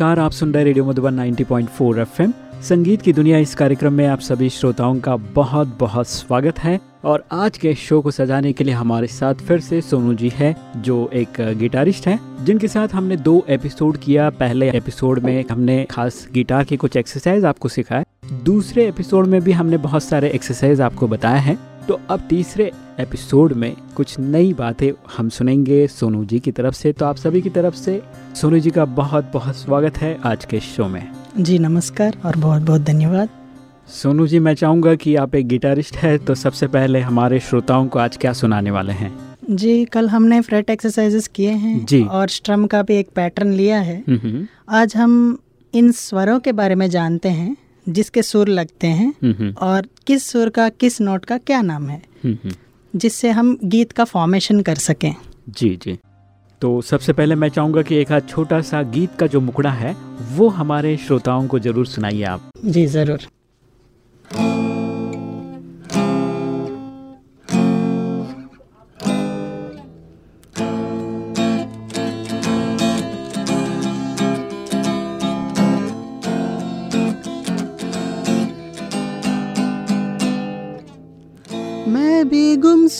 नमस्कार, आप सुन रहे रेडियो मधुबन 90.4 एफएम। संगीत की दुनिया इस कार्यक्रम में आप सभी श्रोताओं का बहुत बहुत स्वागत है। और आज के शो को सजाने के लिए हमारे साथ फिर से सोनू जी है, जो एक गिटारिस्ट है, जिनके साथ हमने दो एपिसोड किया। पहले एपिसोड में हमने खास गिटार के कुछ एक्सरसाइज आपको सिखाए दूसरे एपिसोड में भी हमने बहुत सारे एक्सरसाइज आपको बताया हैं। तो अब तीसरे एपिसोड में कुछ नई बातें हम सुनेंगे सोनू जी की तरफ़ से। तो आप सभी की तरफ़ से सोनू जी का बहुत बहुत स्वागत है आज के शो में। जी नमस्कार और बहुत बहुत धन्यवाद। सोनू जी मैं चाहूँगा कि आप एक गिटारिस्ट है तो सबसे पहले हमारे श्रोताओं को आज क्या सुनाने वाले हैं? जी कल हमने फ्रेट एक्सरसाइजेस किए हैं जी। और स्ट्रम का भी एक पैटर्न लिया है। हम्म, हम्म, आज हम इन स्वरों के बारे में जानते हैं। जिसके सुर लगते हैं हम्म, और किस सुर का किस नोट का क्या नाम है हम्म, हम्म। जिससे हम गीत का फॉर्मेशन कर सकें। जी जी। तो सबसे पहले मैं चाहूँगा कि एक आध छोटा सा गीत का जो मुकड़ा है वो हमारे श्रोताओं को ज़रूर सुनाइए आप। जी ज़रूर।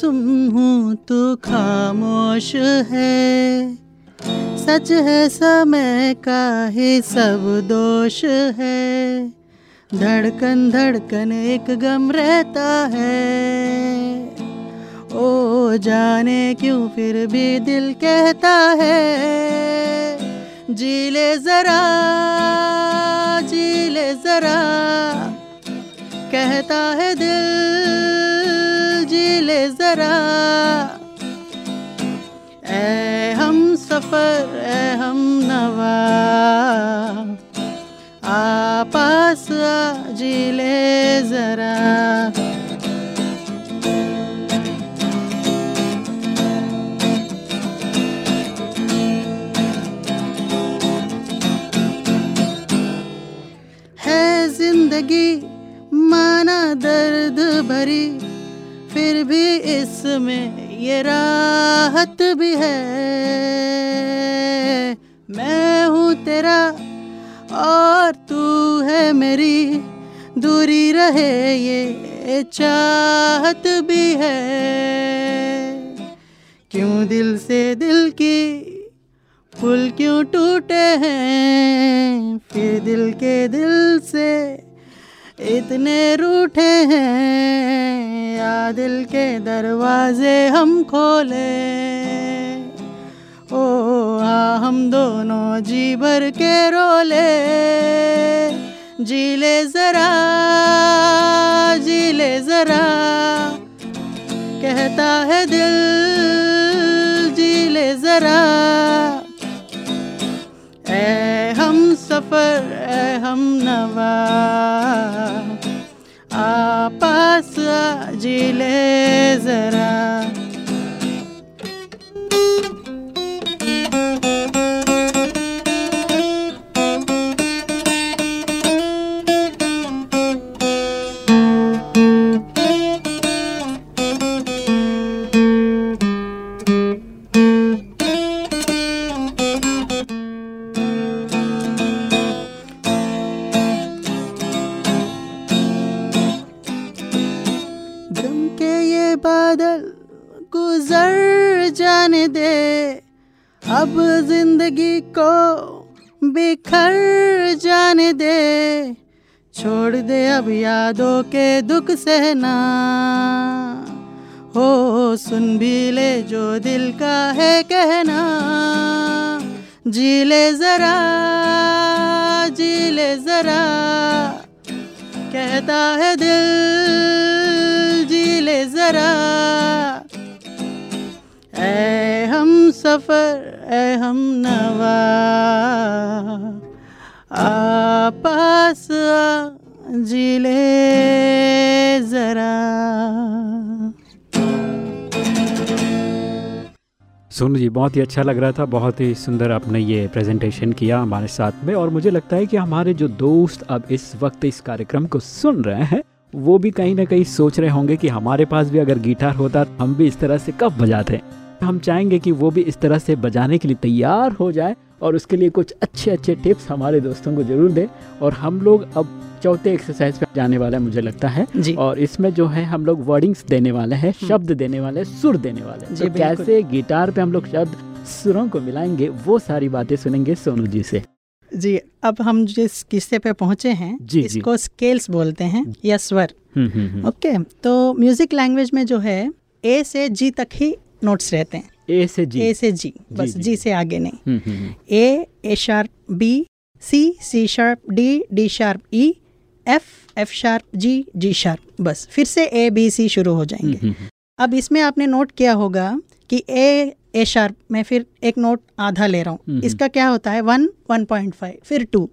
भी गुमसुम हूँ तू खामोश है। सच है, समय का ही सब दोष है। धड़कन धड़कन एक गम रहता है। ओ, जाने क्यों फिर भी दिल कहता है? जी ले जरा जी ले जरा, कहता है दिल जरा। ए हम सफ़र, ए हम नवा। आ पास आ जी ले जरा। है ज़िंदगी, माना दर्द भरी। भी इसमें ये राहत भी है। मैं हूँ तेरा और तू है मेरी। दूरी रहे ये चाहत भी है। क्यों दिल से दिल की फूल क्यों टूटे हैं? फिर दिल के दिल से इतने रूठे हैं या दिल के दरवाजे हम खोले। ओ हाँ हम दोनों जी भर के रोले। जी ले जरा, जी ले जरा, कहता है दिल, जी ले जरा। सफ़र ए हम नवा। आपस पास आ जी ले जरा। अब ज़िंदगी को बिखर जाने दे, छोड़ दे अब यादों के दुख सहना। हो, सुन भी ले जो दिल का है कहना। जी ले जरा, जी ले जरा। कहता है दिल, जी ले जरा। सफ़र ऐ हम नवा। आ पास आ जी जरा। सोनू जी, बहुत ही अच्छा लग रहा था, बहुत ही सुंदर आपने ये प्रेजेंटेशन किया हमारे साथ में और मुझे लगता है कि हमारे जो दोस्त अब इस वक्त इस कार्यक्रम को सुन रहे हैं, वो भी कहीं ना कहीं सोच रहे होंगे कि हमारे पास भी अगर गिटार होता, हम भी इस तरह से कब बजाते। हम चाहेंगे कि वो भी इस तरह से बजाने के लिए तैयार हो जाए और उसके लिए कुछ अच्छे अच्छे टिप्स हमारे दोस्तों को ज़रूर दें। और हम लोग अब चौथे एक्सरसाइज पे जाने वाला है मुझे लगता है। जी। और इसमें जो है हम लोग वर्डिंग्स देने वाले हैं शब्द देने वाले हैं सुर देने वाले हैं। तो कैसे गिटार पे हम लोग शब्द सुरों को मिलाएँगे वो सारी बातें सुनेंगे सोनू जी से। जी अब हम जिस किस्से पे पहुँचे हैं जी, इसको जी। स्केल्स बोलते हैं या स्वर। हम्म, हम्म, हम्म। ओके तो म्यूज़िक लैंग्वेज में जो है ए से जी तक ही नोट्स रहते हैं। ए से जी? ए से जी बस जी। जी से आगे नहीं। हम्म, हम्म, हम्म। A A sharp B C C sharp D D sharp E F F sharp G G sharp बस। फिर से ए बी सी शुरू हो जाएँगे। अब इसमें आपने नोट किया होगा कि ए ए शार्प मैं फिर एक नोट आधा ले रहा हूँ। इसका क्या होता है? वन वन पॉइंट फाइव फिर two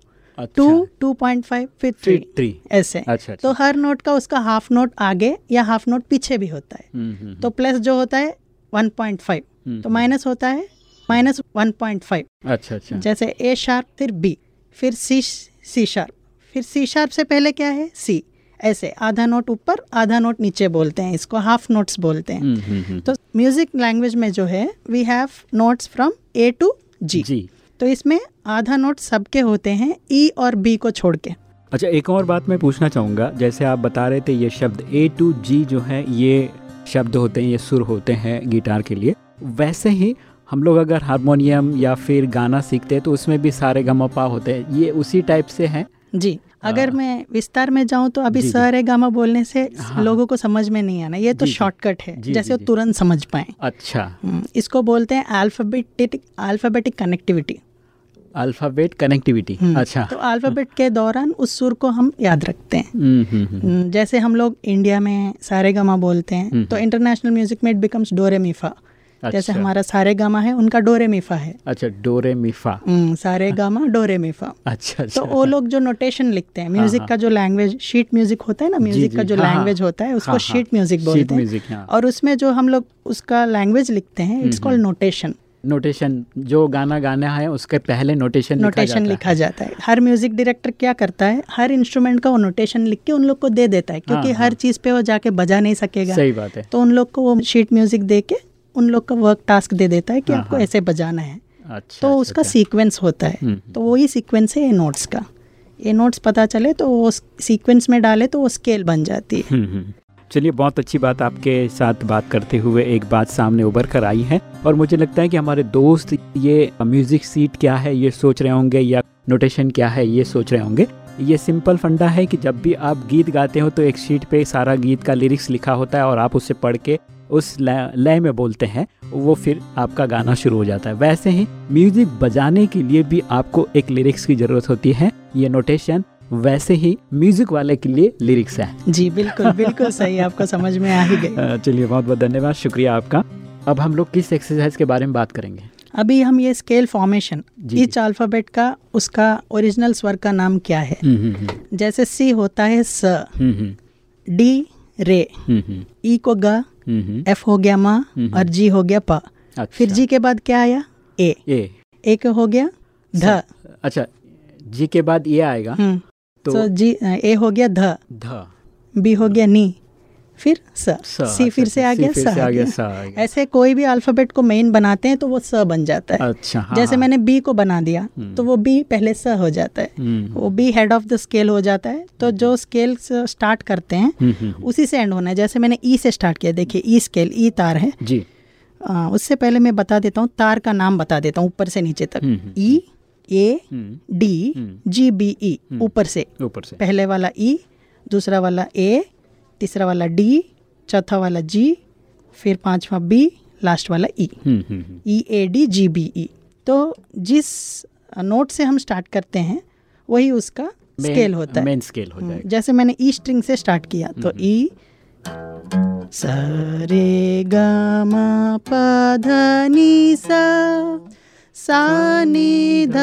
two two point five फिर थ्री थ्री ऐसे। अच्छा तो अच्छा हर नोट का उसका हाफ़ नोट आगे या हाफ़ नोट पीछे भी होता है। तो प्लस जो होता है वन पॉइंट फाइव हम्म, तो माइनस होता है माइनस वन पॉइंट फाइव अच्छा अच्छा। जैसे ए शार्प फिर बी फिर सी सी शार्प फिर सी शार्प से पहले क्या है? सी ऐसे आधा नोट ऊपर आधा नोट नीचे बोलते हैं इसको हाफ़ नोट्स बोलते हैं। हम्म, हम्म, हम्म। तो म्यूज़िक लैंग्वेज में जो है we have notes from A to G G तो इसमें आधा नोट सबके होते हैं ई और बी को छोड़ के। अच्छा एक और बात मैं पूछना चाहूँगा। जैसे आप बता रहे थे ये शब्द ए टू जी जो है ये शब्द होते हैं ये सुर होते हैं गिटार के लिए वैसे ही हम लोग अगर हारमोनियम या फिर गाना सीखते हैं तो उसमें भी सारे गमपा होते हैं ये उसी टाइप से हैं जी अगर हाँ। मैं विस्तार में जाऊँ तो अभी। सारे गामा बोलने से हाँ। लोगों को समझ में नहीं आना ये तो। शॉर्टकट है जी, जैसे वो तुरंत समझ पाए अच्छा हम्म, इसको बोलते हैं alphabetic alphabetic connectivity alphabet connectivity हम्म, अच्छा। तो अल्फ़ाबेट के दौरान उस सुर को हम याद रखते हैं। हम्म, हम्म, जैसे हम लोग इंडिया में सारे गामा बोलते हैं। तो इंटरनेशनल म्यूज़िक में it becomes do re mi fa जैसे अच्छा, हमारा सारे गामा है उनका डोरे मीफा है। अच्छा डोरे मिफा सारे गामा डोरे मीफा अच्छा। अच्छा तो वो लोग जो नोटेशन लिखते हैं म्यूज़िक हाँ। का जो लैंग्वेज शीट म्यूज़िक होता है ना म्यूज़िक का जो हाँ, हाँ। लैंग्वेज होता है उसको हाँ, हाँ। शीट म्यूज़िक बोलते हैं। हाँ। और उसमें जो हम लोग उसका लैंग्वेज लिखते हैं इट्स कॉल्ड नोटेशन नोटेशन जो गाना गाना है उसके पहले नोटेशन नोटेशन लिखा जाता है। हर म्यूज़िक डायरेक्टर क्या करता है? हर इंस्ट्रूमेंट का वो नोटेशन लिख के उन लोग को दे देता है क्योंकि हाँ, हर हाँ। चीज़ पे वो जाके बजा नहीं सकेगा। सही बात है। तो उन लोग को वो शीट म्यूज़िक दे के उन लोग का वर्क टास्क दे देता है कि हाँ, आपको हाँ। ऐसे बजाना है। अच्छा तो अच्छा, उसका अच्छा। सीक्वेंस होता है। हम्म, तो वही सीक्वेंस है नोट्स का। ये नोट्स पता चले तो वो सीक्वेंस में डाले तो वो स्केल बन जाती है। हम्म, हम्म। चलिए, बहुत अच्छी बात आपके साथ बात करते हुए एक बात सामने उभर कर आई है और मुझे लगता है कि हमारे दोस्त ये म्यूज़िक सीट क्या है, ये सोच रहे होंगे या नोटेशन क्या है, ये सोच रहे होंगे। ये सिंपल फंडा है कि जब भी आप गीत गाते हो तो एक शीट पे सारा गीत का लिरिक्स लिखा होता है और आप उसे पढ़ के उस लय में बोलते हैं, वो फिर आपका गाना शुरू हो जाता है। वैसे ही म्यूज़िक बजाने के लिए भी आपको एक लिरिक्स की ज़रूरत होती है, ये नोटेशन वैसे ही म्यूज़िक वाले के लिए लिरिक्स है। जी बिल्कुल बिल्कुल सही आपको समझ में आ ही गई। चलिए बहुत बहुत धन्यवाद शुक्रिया आपका। अब हम लोग किस एक्सरसाइज के बारे में बात करेंगे? अभी हम ये स्केल फॉर्मेशन ईच अल्फ़ाबेट का उसका ओरिजिनल स्वर का नाम क्या है? हम्म, हम्म, हम्म, जैसे सी होता है स डी रे। ई को ग एफ़ हो गया मा। और जी हो गया पा। अच्छा, फिर जी के बाद क्या आया? ए ए ए का हो गया ध। अच्छा जी के बाद ये आएगा। तो जी ए हो गया ध. ध. बी हो गया नी. फिर स. स, फिर अच्छा, से आ गया फिर स आ गया। स ऐसे कोई भी अल्फ़ाबेट को मेन बनाते हैं तो वो स बन जाता है. अच्छा हाँ, जैसे हाँ, मैंने बी को बना दिया हम्म। तो वो बी पहले स हो जाता है. हम्म, वो B head of the scale हो जाता है. तो जो स्केल स्टार्ट करते हैं हम्म, हम्म, उसी से एंड होना है. जैसे मैंने ई से स्टार्ट किया देखिए ई स्केल ई तार है. जी. आ, उससे पहले मैं बता देता हूँ तार का नाम बता देता हूँ ऊपर से नीचे तक. हम्म, हम्म, ई ए हम्म, डी हम्म। जी बी ई हम्म। ऊपर से। ऊपर से। पहले वाला ई दूसरा वाला ए तीसरा वाला डी चौथा वाला जी फिर पांचवा बी लास्ट वाला ई हम्म, हम्म, हम्म, ई ए डी जी बी ई तो जिस नोट से हम स्टार्ट करते हैं वही उसका स्केल होता है। मेन स्केल हो हम्म, जाएगा। जैसे मैंने ई स्ट्रिंग से स्टार्ट किया तो ई सा रे ग म प ध नि सा सा नि ध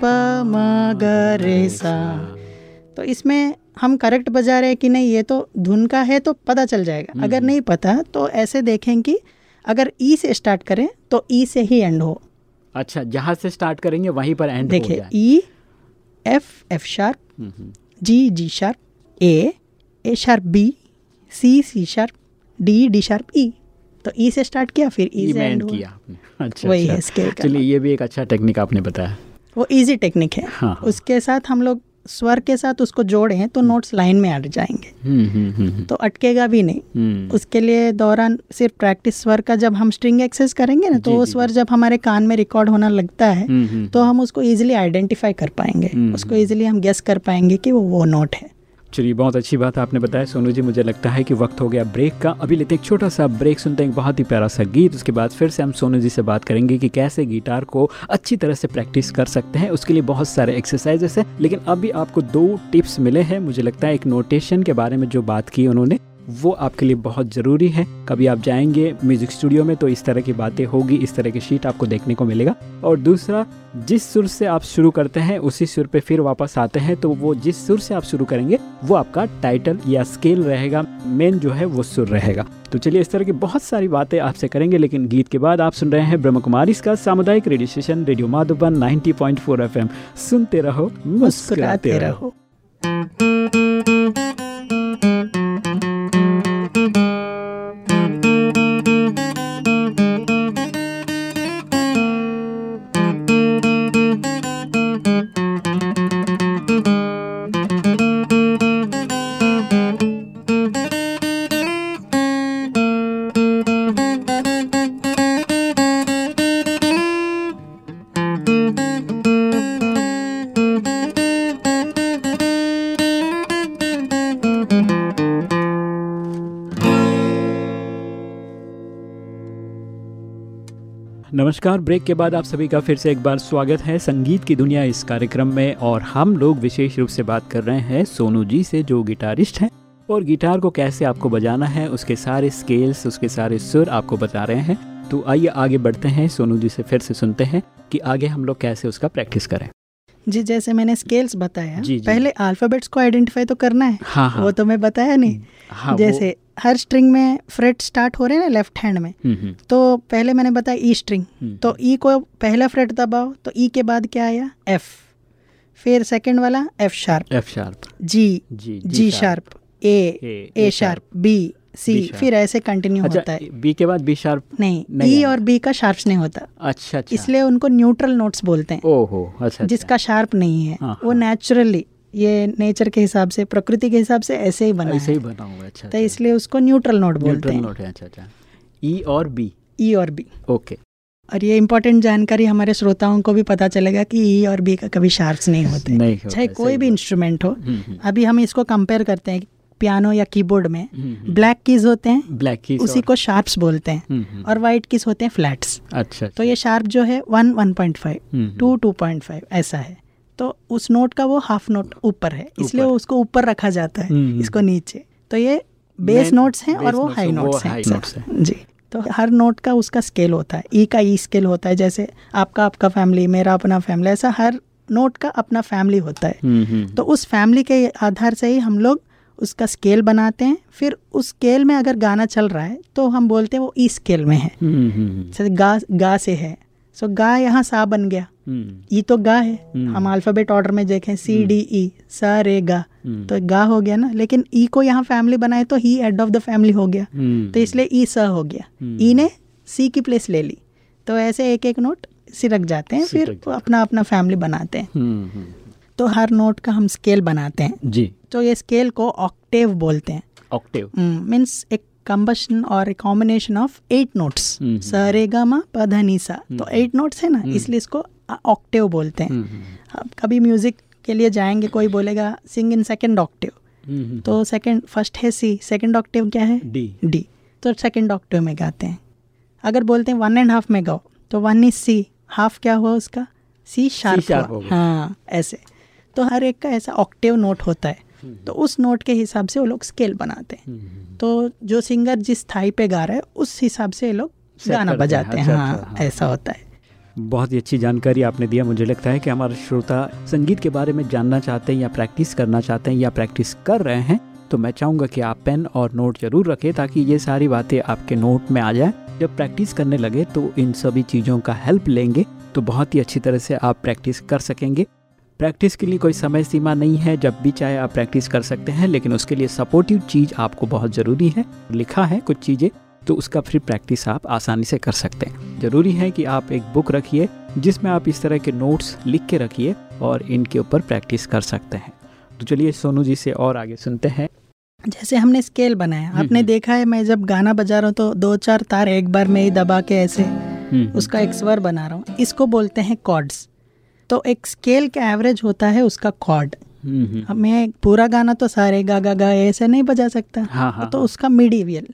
प म ग रे सा तो इसमें हम करेक्ट बजा रहे हैं कि नहीं ये तो धुन का है तो पता चल जाएगा। अगर नहीं पता तो ऐसे देखें कि अगर ई से स्टार्ट करें तो ई से ही एंड हो। अच्छा जहाँ से स्टार्ट करेंगे वहीं पर एंड देखिए ई एफ़ एफ़ शार्प हम्म, हम्म, G G sharp A A sharp B C C sharp D D sharp E तो ई से स्टार्ट किया फिर ई ई से एंड किया आपने। अच्छा वही अच्छा। है स्केल का। चलिए ये भी एक अच्छा टेक्निक आपने बताया। वो इजी टेक्निक है। हाँ, हाँ। उसके साथ हम लोग स्वर के साथ उसको जोड़े तो नोट्स लाइन में अट जाएँगे। हम्म हम्म हम्म हम्म, तो अटकेगा भी नहीं। हम्म। उसके लिए दौरान सिर्फ़ प्रैक्टिस स्वर का जब हम स्ट्रिंग एक्सेस करेंगे ना तो वो स्वर जब हमारे कान में रिकॉर्ड होना लगता है हम्म, हम्म, तो हम उसको इजीली आइडेंटिफाई कर पाएँगे। हम्म, उसको इजीली हम गेस कर पाएँगे कि वो वो नोट है। चलिए, बहुत अच्छी बात आपने बताया। सोनू जी, मुझे लगता है कि वक्त हो गया ब्रेक का। अभी लेते एक छोटा सा ब्रेक, सुनते हैं बहुत ही प्यारा सा गीत। उसके बाद फिर से हम सोनू जी से बात करेंगे कि कैसे गिटार को अच्छी तरह से प्रैक्टिस कर सकते हैं। उसके लिए बहुत सारे एक्सरसाइजेस हैं, लेकिन अभी आपको दो टिप्स मिले हैं। मुझे लगता है एक नोटेशन के बारे में जो बात की उन्होंने वो आपके लिए बहुत ज़रूरी है। कभी आप जाएँगे म्यूज़िक स्टूडियो में तो इस तरह की बातें होगी, इस तरह की शीट आपको देखने को मिलेगा। और दूसरा, जिस सुर से आप शुरू करते हैं, उसी सुर पे फिर वापस आते हैं तो वो जिस सुर से आप शुरू करेंगे, वो आपका टाइटल या स्केल रहेगा मेन जो है वो सुर रहेगा। तो चलिए, इस तरह की बहुत सारी बातें आपसे करेंगे, लेकिन गीत के बाद आप सुन रहे हैं ब्रह्म कुमारी इसका सामुदायिक radio station, radio Madhuban 90.4 FM सुनते रहो, मुस्कुराते रहो। नमस्कार। ब्रेक के बाद आप सभी का फिर से एक बार स्वागत है संगीत की दुनिया इस कार्यक्रम में और हम लोग विशेष रूप से बात कर रहे हैं सोनू जी से जो गिटारिस्ट हैं। और गिटार को कैसे आपको बजाना है उसके सारे स्केल्स उसके सारे सुर आपको बता रहे हैं। तो आइए आगे बढ़ते हैं सोनू जी से फिर से सुनते हैं कि आगे हम लोग कैसे उसका प्रैक्टिस करें। जी जैसे मैंने स्केल्स बताया जी, जी। पहले अल्फाबेट्स को आइडेंटिफाई तो करना है हाँ हाँ। वो तो मैं बताया नहीं। हाँ जैसे हर स्ट्रिंग में फ्रेट स्टार्ट हो रहे हैं ना लेफ़्ट हैंड में। हम्म, हम्म, तो पहले मैंने बताया ई स्ट्रिंग हम्म, तो ई को पहला फ्रेट दबाओ तो ई के बाद क्या आया? एफ़ फिर सेकंड वाला F sharp F sharp G G G sharp A A, sharp B C फिर ऐसे कंटिन्यू अच्छा, होता है। बी के बाद बी शार्प नहीं नहीं ई आया। और बी का शार्प नहीं होता। अच्छा अच्छा। इसलिए उनको न्यूट्रल नोट्स बोलते हैं। ओहो अच्छा अच्छा। जिसका शार्प नहीं है हाँ, वो हाँ। नेचुरली ये नेचर के हिसाब से प्रकृति के हिसाब से ऐसे ही बना ऐसे ही बना हुआ अच्छा तो इसलिए उसको न्यूट्रल नोट बोलते न्यूट्रल हैं। नोट है अच्छा अच्छा। ई और बी ई और बी ओके और ये इंपॉर्टेंट जानकारी हमारे श्रोताओं को भी पता चलेगा कि ई और बी का कभी शार्प्स नहीं होते। नहीं चाहे कोई भी इंस्ट्रूमेंट हो। हम्म, हम्म, अभी हम इसको कंपेयर करते हैं पियानो या कीबोर्ड में। हम्म, हम्म। ब्लैक कीज होते हैं ब्लैक कीज उसी को शार्प्स बोलते हैं। और वाइट कीज होते हैं फ्लैट्स अच्छा तो ये शार्प जो है one one point five two two point five ऐसा है। तो उस नोट का वो हाफ़ नोट ऊपर है इसलिए उसको ऊपर रखा जाता है हम्म। इसको नीचे। तो ये बेस नोट्स हैं और वो हाई नोट्स हैं। जी। तो हर नोट का उसका स्केल होता है ई का ई स्केल होता है जैसे आपका आपका फैमिली मेरा अपना फैमिली ऐसा हर नोट का अपना फैमिली होता है। हम्म, हम्म, तो उस फैमिली के आधार से ही हम लोग उसका स्केल बनाते हैं। फिर उस स्केल में अगर गाना चल रहा है तो हम बोलते हैं वो ई स्केल में है। जैसे गा गा से है। सो गा यहाँ सा बन गया। हम्म, ई तो गा है। हम्म। हम अल्फ़ाबेट ऑर्डर में देखें सी डी ई सा रे गा। हम्म, तो गा हो गया ना लेकिन ई को यहाँ फैमिली बनाए तो ही हेड ऑफ़ द फैमिली हो गया। हम्म, तो इसलिए ई स हो गया। हम्म। ई ने सी की प्लेस ले ली। तो ऐसे एक एक नोट सिरक जाते हैं फिर अपना अपना फैमिली बनाते हैं। हम्म, हम्म, तो हर नोट का हम स्केल बनाते हैं। जी। तो ये स्केल को ऑक्टेव बोलते हैं। ऑक्टेव मीन्स एक कंबशन और कॉम्बिनेशन ऑफ़ एट नोट्स। स रे गा मा प ध नि सा तो एट नोट्स है ना इसलिए इसको ऑक्टेव बोलते हैं। हम्म, अब कभी म्यूज़िक के लिए जाएँगे कोई बोलेगा सिंग इन सेकेंड ऑक्टेव तो सेकेंड फ़र्स्ट है सी सेकेंड ऑक्टेव क्या है? डी डी तो सेकेंड ऑक्टेव में गाते हैं। अगर बोलते हैं वन एंड हाफ़ में गाओ तो वन इज़ सी हाफ़ क्या हुआ उसका? C sharp. हाँ ऐसे। तो हर एक का ऐसा ऑक्टेव नोट होता है। तो उस नोट के हिसाब से वो लोग स्केल बनाते हैं। हम्म, तो जो सिंगर जिस थाई पे गा रहा है उस हिसाब से ये लोग गाना बजाते हैं। अच्छा, हाँ अच्छा, हाँ। ऐसा होता है। बहुत ही अच्छी जानकारी आपने दिया मुझे लगता है कि हमारे श्रोता संगीत के बारे में जानना चाहते हैं या प्रैक्टिस करना चाहते हैं या प्रैक्टिस कर रहे हैं तो मैं चाहूँगा कि आप पेन और नोट ज़रूर रखें ताकि ये सारी बातें आपके नोट में आ जाए। जब प्रैक्टिस करने लगे तो इन सभी चीज़ों का हेल्प लेंगे तो बहुत ही अच्छी तरह से आप प्रैक्टिस कर सकेंगे। प्रैक्टिस के लिए कोई समय सीमा नहीं है जब भी चाहे आप प्रैक्टिस कर सकते हैं लेकिन उसके लिए सपोर्टिव चीज़ आपको बहुत ज़रूरी है। लिखा है कुछ चीज़ें तो उसका फिर प्रैक्टिस आप आसानी से कर सकते हैं। ज़रूरी है कि आप एक बुक रखिए जिसमें आप इस तरह के नोट्स लिख के रखिए और इनके ऊपर प्रैक्टिस कर सकते हैं। तो चलिए सोनू जी से और आगे सुनते हैं। जैसे हमने स्केल बनाया आपने हम्म। देखा है मैं जब गाना बजा रहा हूँ तो दो चार तार एक बार में ही दबा के ऐसे हम्म, उसका एक स्वर बना रहा हूँ। इसको बोलते हैं कॉर्ड्स तो एक स्केल का एवरेज होता है उसका कॉर्ड हम्म, हम्म, मैं पूरा गाना तो सारे गा गा गा ऐसे नहीं बजा सकता. हाँ हाँ तो उसका मिडीवियल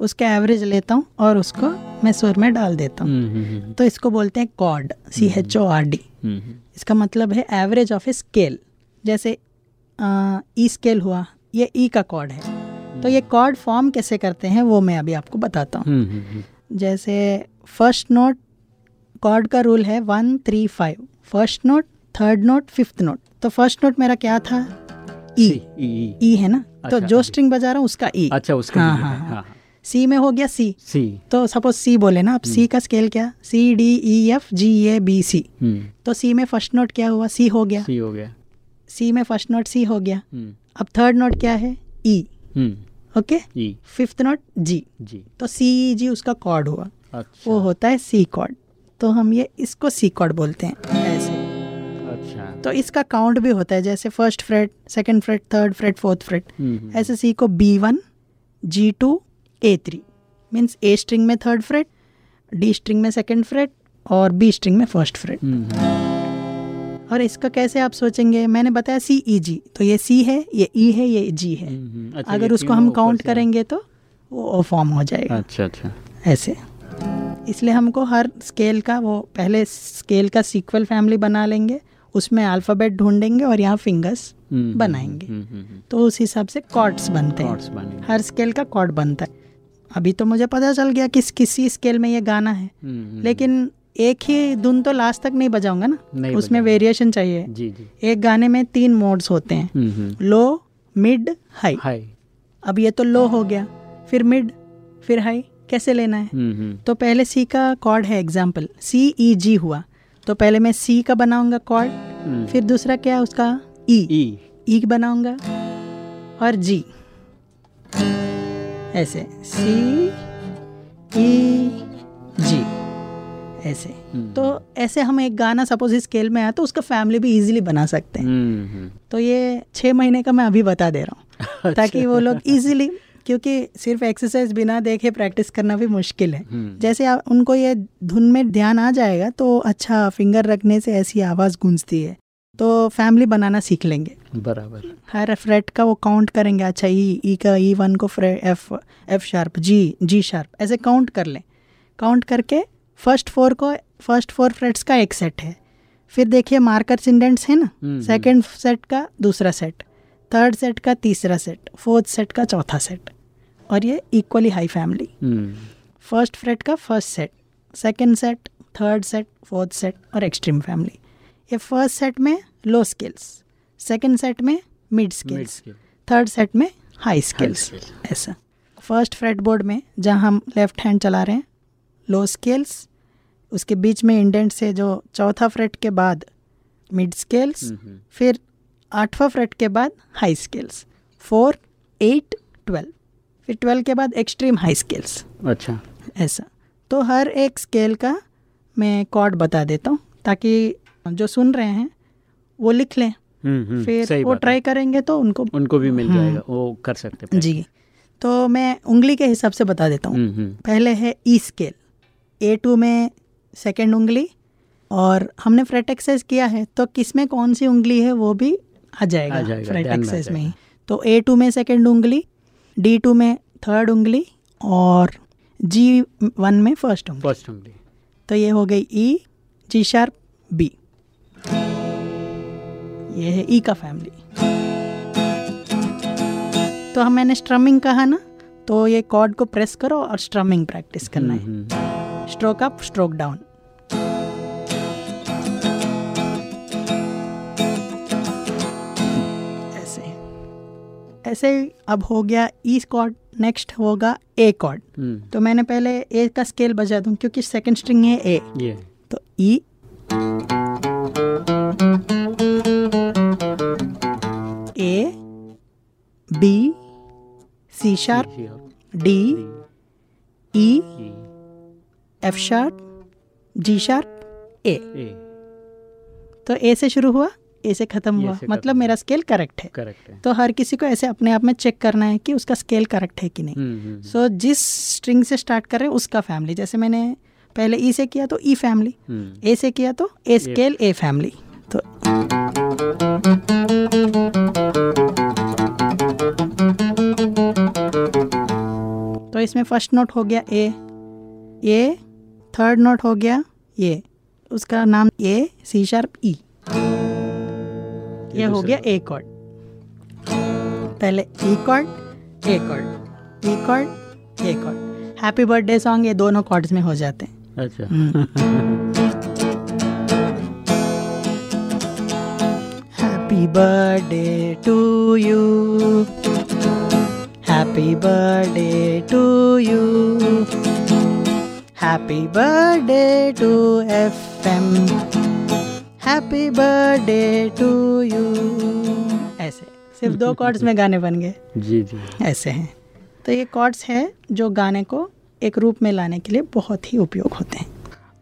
उसका एवरेज लेता हूँ और उसको मैं स्वर में डाल देता हूँ. हम्म, तो इसको बोलते हैं chord C H O R D इसका मतलब है एवरेज ऑफ़ ए स्केल जैसे ई स्केल हुआ ये ई का कॉर्ड है. तो ये कॉर्ड फॉर्म कैसे करते हैं वो मैं अभी आपको बताता हूँ. जैसे फ़र्स्ट नोट कॉर्ड का रूल है one three five first note third note fifth note. तो फ़र्स्ट नोट मेरा क्या था? ई ई, ई। ई है ना? तो अच्छा, जो स्ट्रिंग बजा रहा हूँ उसका ई अच्छा उसका हाँ, हाँ, हाँ। हाँ, हाँ, सी में हो गया सी सी तो सपोज़ सी बोले ना अब सी का स्केल क्या? C D E F G A B C हम्म, तो सी में फ़र्स्ट नोट क्या हुआ? सी हो गया। सी हो गया। सी में फ़र्स्ट नोट सी हो गया। हम्म, अब थर्ड नोट क्या है? ई हम्म, okay? Fifth note G G तो सी जी उसका कॉर्ड हुआ। अच्छा। वो होता है सी कॉर्ड तो हम ये इसको सी कॉर्ड बोलते हैं। अच्छा तो इसका काउंट भी होता है जैसे first fret second fret third fret fourth fret ऐसे सी को B one G two A three means A string में थर्ड फ्रेट डी स्ट्रिंग में सेकंड फ्रेट और बी स्ट्रिंग में फ़र्स्ट फ्रेट और इसका कैसे आप सोचेंगे? मैंने बताया सी ई जी तो ये सी है ये ई e है ये जी है। अच्छा, अगर उसको हम काउंट करेंगे तो वो फॉर्म हो जाएगा। अच्छा अच्छा। ऐसे। इसलिए हमको हर स्केल का वो पहले स्केल का सीक्वल फैमिली बना लेंगे। उसमें अल्फ़ाबेट ढूंढेंगे और यहाँ फिंगर्स हम्म, बनाएँगे। हम्म, हम्म, हम्म, तो उस हिसाब से कॉर्ड्स बनते हैं। हर स्केल का कॉर्ड बनता है। अभी तो मुझे पता चल गया किस किसी स्केल में ये गाना है। लेकिन एक ही धुन तो लास्ट तक नहीं बजाऊँगा ना। उसमें वेरिएशन चाहिए। जी जी। एक गाने में तीन मोड्स होते हैं। लो मिड हाई हाय अब ये तो लो हो गया। फिर मिड फिर हाई कैसे लेना है? तो पहले सी का कॉर्ड है एग्ज़ाम्पल सी ई जी हुआ। तो पहले मैं सी का बनाऊँगा कॉर्ड हम्म, फिर दूसरा क्या है उसका? ई ई ई बनाऊँगा और जी ऐसे. सी ई जी ऐसे. हम्म, तो ऐसे हम एक गाना सपोज़ इस स्केल में आया तो उसका फैमिली भी इजीली बना सकते हैं। हम्म, तो ये छः महीने का मैं अभी बता दे रहा हूँ। ताकि वो लोग इजीली क्योंकि सिर्फ़ एक्सरसाइज बिना देखे प्रैक्टिस करना भी मुश्किल है। हम्म, जैसे आप उनको ये धुन में ध्यान आ जाएगा तो अच्छा फिंगर रखने से ऐसी आवाज़ गूंजती है। तो फैमिली बनाना सीख लेंगे। बराबर। हर फ्रेट का वो काउंट करेंगे। अच्छा ई ई का ई वन को fret F F sharp G G sharp ऐसे काउंट कर लें। काउंट करके फ़र्स्ट फोर को फ़र्स्ट फोर फ्रेट्स का एक सेट है। फिर देखिए मार्कर इंडेंट्स है ना हम्म, सेकंड सेट का दूसरा सेट थर्ड सेट का तीसरा सेट फोर्थ सेट का चौथा सेट और ये equally high family first fret का first set second set third set fourth set और एक्सट्रीम फैमिली ये फ़र्स्ट सेट में लो स्केल्स सेकंड सेट में मिड स्केल्स थर्ड सेट में हाई स्केल्स. ऐसा। फ़र्स्ट फ्रेट बोर्ड में जहाँ हम लेफ़्ट हैंड चला रहे हैं लो स्केल्स उसके बीच में इंडेंट से जो चौथा फ्रेट के बाद मिड स्केल्स फिर आठवां फ्रेट के बाद high scales four eight twelve फिर ट्वेल्व के बाद एक्सट्रीम हाई स्केल्स अच्छा। ऐसा। तो हर एक स्केल का मैं कॉर्ड बता देता हूँ ताकि जो सुन रहे हैं वो लिख लें। हम्म, हम्म, फिर वो ट्राई करेंगे तो उनको उनको भी मिल हम्म। जाएगा वो कर सकते हैं। जी। तो मैं उंगली के हिसाब से बता देता हूँ। पहले है ई स्केल ए टू में सेकेंड उंगली और हमने फ्रेट एक्सरसाइज किया है तो किसमें कौन सी उंगली है वो भी आ जाएगा, आ जाएगा, फ्रेट एक्सरसाइज में ही। तो ए टू में सेकेंड उंगली डी टू में थर्ड उंगली और जी वन में फ़र्स्ट उंगली। फ़र्स्ट उंगली। तो ये हो गई ई जी शार्प बी। ये है ई का फैमिली। तो हम मैंने स्ट्रमिंग कहा ना तो ये कॉर्ड को प्रेस करो और स्ट्रमिंग प्रैक्टिस करना है। स्ट्रोक अप स्ट्रोक डाउन ऐसे अब हो गया ई कॉर्ड नेक्स्ट होगा ए कॉर्ड हम्म, तो मैंने पहले ए का स्केल बजा दूँ क्योंकि सेकंड स्ट्रिंग है ए ये. तो E A B C sharp D E F sharp G sharp A तो ए से शुरू हुआ? ए से खत्म हुआ। से मतलब मेरा स्केल करेक्ट है। करेक्ट है। तो हर किसी को ऐसे अपने आप में चेक करना है कि उसका स्केल करेक्ट है कि नहीं। हम्म, हम्म, सो जिस स्ट्रिंग से स्टार्ट कर रहे हैं उसका फैमिली जैसे मैंने पहले ई से किया तो ई फैमिली हम्म, ए से किया तो ए स्केल ए फैमिली तो तो इसमें फ़र्स्ट नोट हो गया ए ए थर्ड नोट हो गया ये उसका नाम ए सी शार्प ई ये हो गया ए कॉर्ड पहले E chord A chord E chord A chord happy birthday song ये दोनों कॉर्ड्स में हो जाते हैं अच्छा Happy birthday to you. Happy birthday to you. Happy birthday to FM. Happy birthday to you. ऐसे। सिर्फ़ दो कॉर्ड्स में गाने बन गए। जी जी। ऐसे हैं। तो ये कॉर्ड्स हैं जो गाने को एक रूप में लाने के लिए बहुत ही उपयोग होते हैं।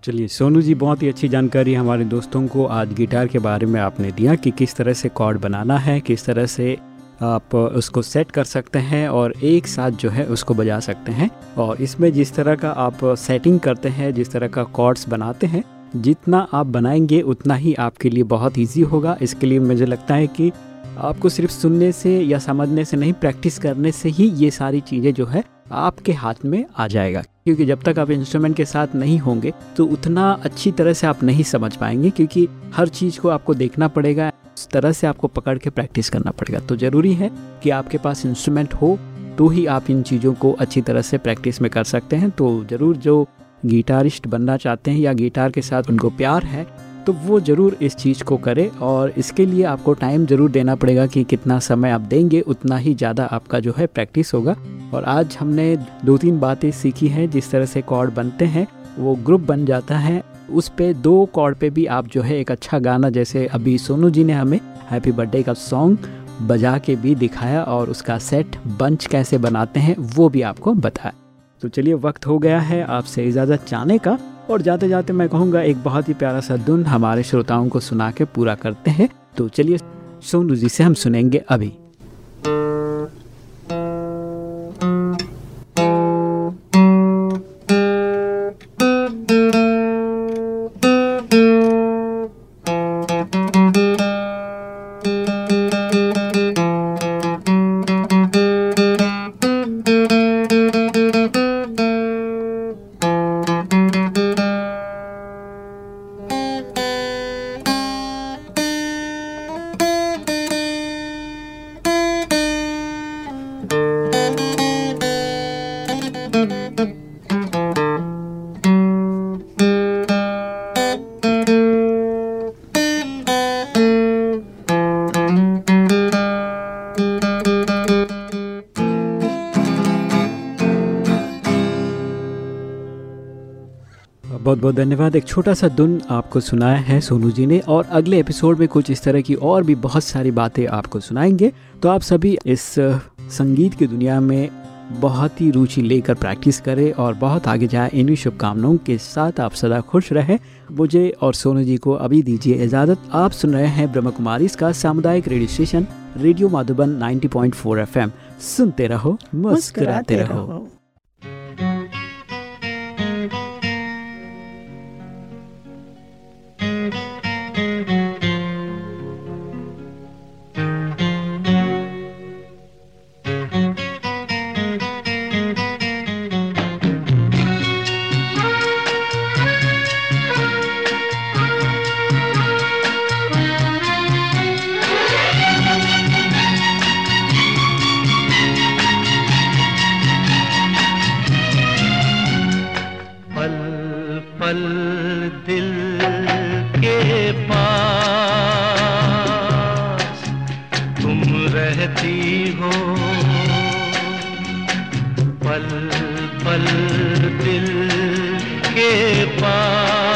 चलिए सोनू जी बहुत ही अच्छी जानकारी हमारे दोस्तों को आज गिटार के बारे में आपने दिया कि किस तरह से कॉर्ड बनाना है किस तरह से आप उसको सेट कर सकते हैं और एक साथ जो है उसको बजा सकते हैं। और इसमें जिस तरह का आप सेटिंग करते हैं जिस तरह का कॉर्ड्स बनाते हैं जितना आप बनाएँगे, उतना ही आपके लिए बहुत इजी होगा। इसके लिए मुझे लगता है कि आपको सिर्फ़ सुनने से या समझने से नहीं प्रैक्टिस करने से ही ये सारी चीज़ें जो है आपके हाथ में आ जाएगा। क्योंकि जब तक आप इंस्ट्रूमेंट के साथ नहीं होंगे तो उतना अच्छी तरह से आप नहीं समझ पाएँगे, क्योंकि हर चीज़ को आपको देखना पड़ेगा, उस तरह से आपको पकड़ के प्रैक्टिस करना पड़ेगा। तो ज़रूरी है कि आपके पास इंस्ट्रूमेंट हो तो ही आप इन चीज़ों को अच्छी तरह से प्रैक्टिस में कर सकते हैं। तो ज़रूर जो गिटारिस्ट बनना चाहते हैं या गिटार के साथ उनको प्यार है तो वो ज़रूर इस चीज़ को करें और इसके लिए आपको टाइम ज़रूर देना पड़ेगा कि कितना समय आप देंगे, उतना ही ज़्यादा आपका जो है प्रैक्टिस होगा। और आज हमने दो तीन बातें सीखी हैं, जिस तरह से कॉर्ड बनते हैं, वो ग्रुप बन जाता है। उस पे दो कॉर्ड पे भी आप जो है एक अच्छा गाना, जैसे अभी सोनू जी ने हमें हैप्पी बर्थडे का सॉन्ग बजा के भी दिखाया और उसका सेट बंच कैसे बनाते हैं, वो भी आपको बताया। तो चलिए, वक्त हो गया है आपसे इजाज़त चाहने का। और जाते जाते मैं कहूँगा, एक बहुत ही प्यारा सा धुन हमारे श्रोताओं को सुना के पूरा करते हैं। तो चलिए, सोनू जी से हम सुनेंगे अभी। बहुत धन्यवाद। एक छोटा सा धुन आपको सुनाया है सोनू जी ने और अगले एपिसोड में कुछ इस तरह की और भी बहुत सारी बातें आपको सुनाएँगे। तो आप सभी इस संगीत की दुनिया में बहुत ही रुचि लेकर प्रैक्टिस करें और बहुत आगे जाए। इन्हीं शुभकामनाओं के साथ आप सदा खुश रहें। मुझे और सोनू जी को अभी दीजिए इजाज़त। आप सुन रहे हैं ब्रह्म कुमारी इसका सामुदायिक radio station radio Madhuban 90.4 FM सुनते रहो मुस्कुराते रहो। पल पल दिल के पास।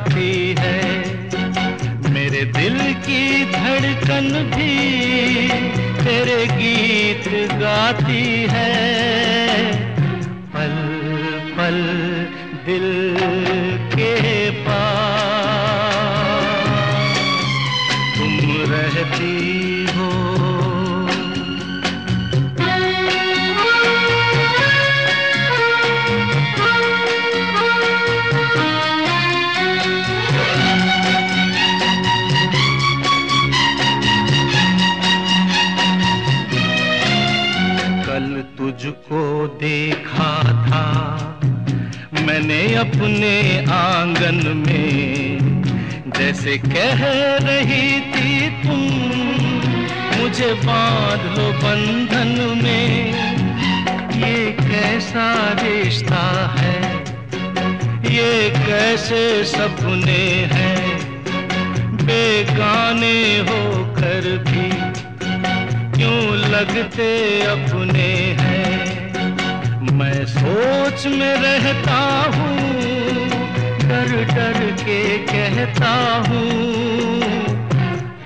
दिल की धड़कन भी तेरे गीत गाती है। पल पल दिल जैसे कह रही थी तुम, मुझे बाँध लो बंधन में। ये कैसा रिश्ता है? ये कैसे सपने हैं? बेगाने होकर भी क्यों लगते अपने हैं? मैं सोच में रहता हूँ डर डर के कहता हूँ।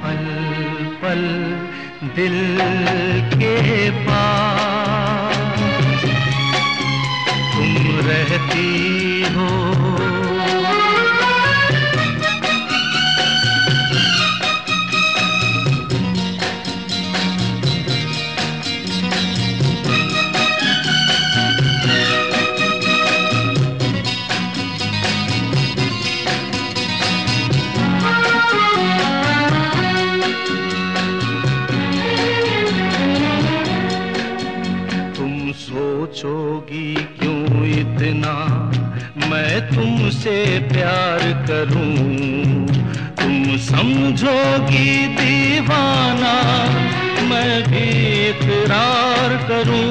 पल पल दिल के पास। तुम रहती हो इतना मैं तुमसे प्यार करूँ। तुम समझोगी दीवाना, मैं भी इकरार करूँ।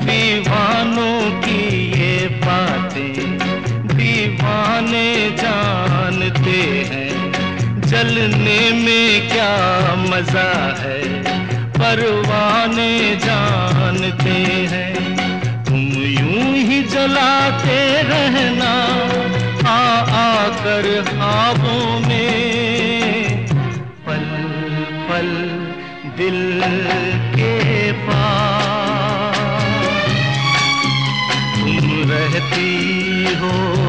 दीवानों की ये बातें दीवाने जानते हैं। जलने में क्या मज़ा है, परवाने जानते ही। जलाते रहना आ आकर ख्वाबों में। पल पल दिल के पास। तुम रहती हो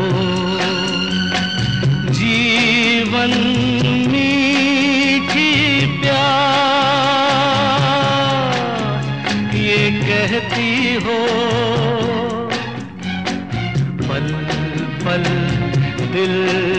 दिल के पास